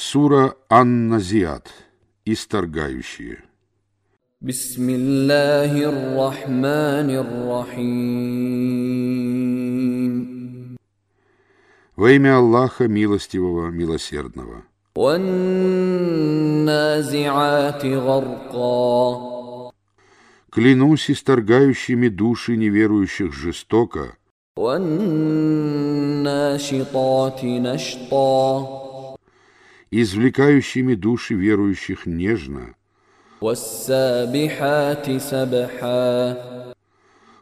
Сура Ан-Назиат. Исторгающие. بسم الله الرحمن الرحيم Во имя Аллаха Милостивого, Милосердного. والنازعات غرقا Клянусь исторгающими души неверующих жестоко, والناشطات نشطا извлекающими души верующих нежно,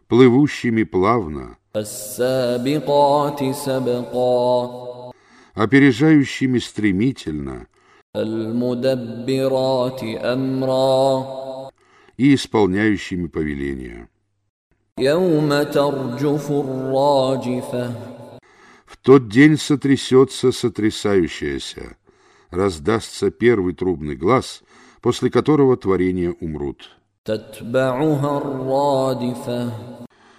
плывущими плавно, опережающими стремительно. И исполняющими повеления. В тот день сотрясется сотрясающаяся раздастся первый трубный глаз, после которого творения умрут.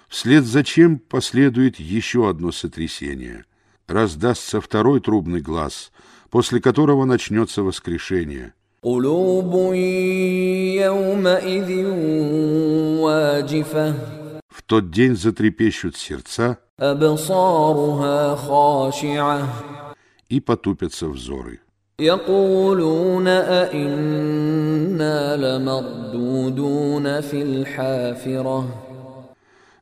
Вслед за чем последует еще одно сотрясение. Раздастся второй трубный глаз, после которого начнется воскрешение. В тот день затрепещут сердца и потупятся взоры. يقولون أئنا لمردودون في الحافرة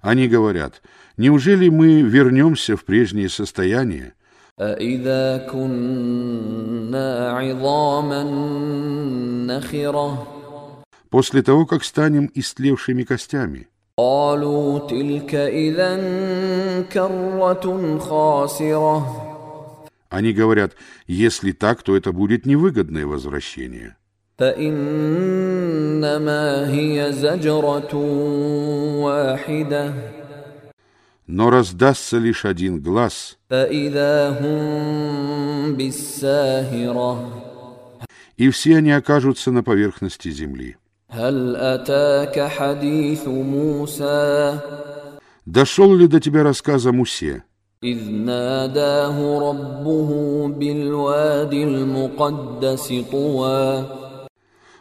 Они говорят, неужели мы вернемся в прежнее состояние, أئذا كنا عظاما نخرة после того, как станем истлевшими костями? قالوا تلك إذا كرة خاسرة они говорят, если так, то это будет невыгодное возвращение. Но раздастся лишь один глаз, и все они окажутся на поверхности земли. Дошел ли до тебя рассказ о Мусе? إذ ناداه ربه بالواد المقدس طوى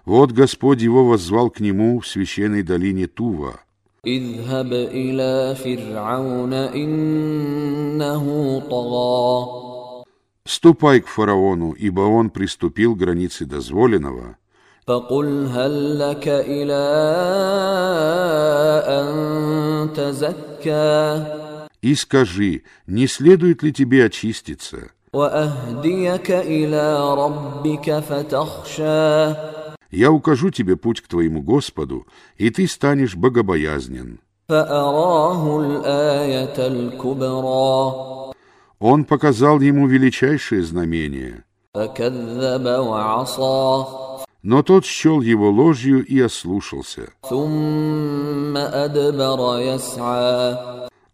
Вот Господь его воззвал к нему в священной долине Тува. اذهب إلى فرعون إنه طغى Ступай к фараону, ибо он приступил к границе дозволенного, فقل هل لك إلى أن تزكى и скажи, не следует ли тебе очиститься? Я укажу тебе путь к твоему Господу, и ты станешь богобоязнен. Он показал ему величайшее знамение. Но тот счел его ложью и ослушался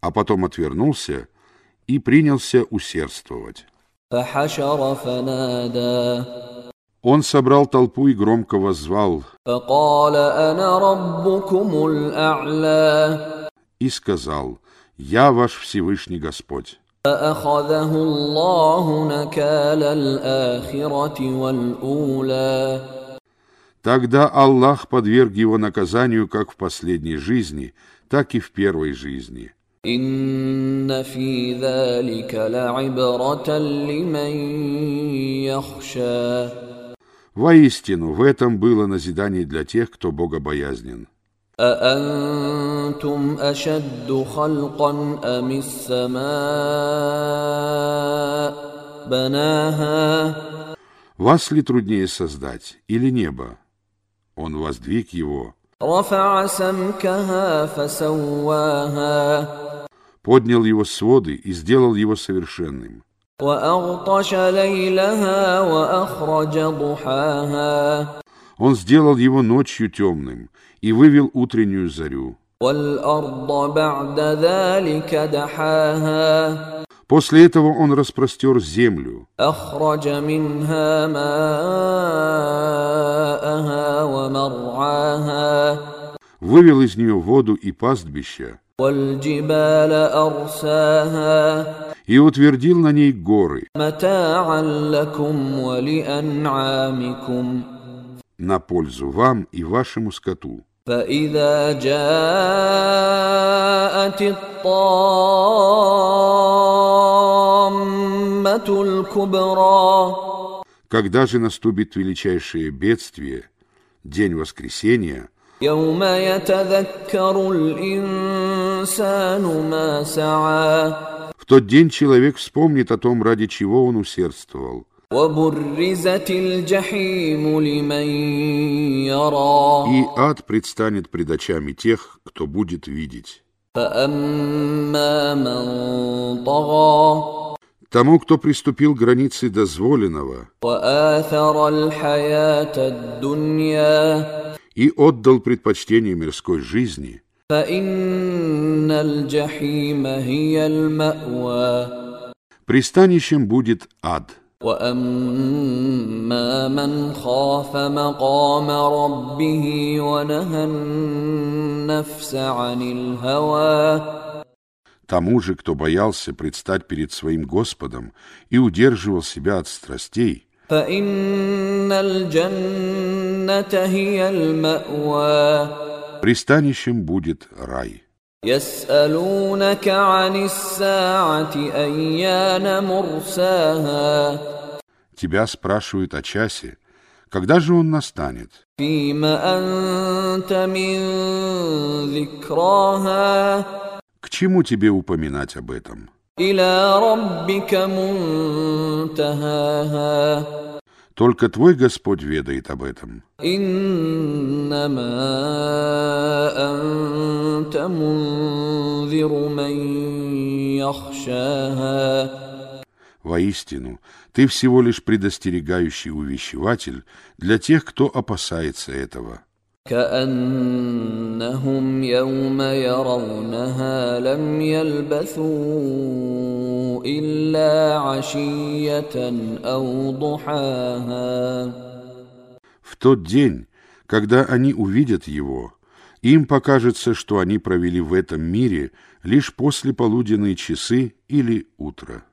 а потом отвернулся и принялся усердствовать. Он собрал толпу и громко воззвал. И сказал, «Я ваш Всевышний Господь». Тогда Аллах подверг его наказанию как в последней жизни, так и в первой жизни – إن في ذلك لعبرة لمن يخشى Воистину, в этом было назидание для тех, кто богобоязнен. أأنتم أشد خلقا أم السماء بناها Вас ли труднее создать, или небо? Он воздвиг его, رفع سمكها فسواها поднял его своды и сделал его совершенным. Он сделал его ночью темным и вывел утреннюю зарю. После этого он распростер землю, вывел из нее воду и пастбища, и утвердил на ней горы متاعا لكم ولأنعامكم на пользу вам и вашему скоту. فإذا جاءت الطامة الكبرى Когда же наступит величайшее бедствие, день воскресения, يوم يتذكر الإنسان ما سعى в тот день человек вспомнит о том, ради чего он усердствовал, وبرزت الجحيم لمن يرى и ад предстанет пред очами тех, кто будет видеть. فأما من طغى Тому, кто приступил к границе дозволенного وآثر الحياة الدنيا и отдал предпочтение мирской жизни, فإن الجحيم هي المأوى пристанищем будет ад. وأما من خاف مقام ربه ونهى النفس عن الهوى Тому же, кто боялся предстать перед своим Господом и удерживал себя от страстей, فإن الجنة هي المأوى Пристанищем будет рай. Тебя спрашивают о часе, когда же он настанет? К чему тебе упоминать об этом? Только твой Господь ведает об этом. Воистину, ты всего лишь предостерегающий увещеватель для тех, кто опасается этого. كأنهم يوم يرونها لم يلبثوا إلا عشية أو ضحاها В тот день, когда они увидят его, им покажется, что они провели в этом мире лишь после полуденные часы или утро.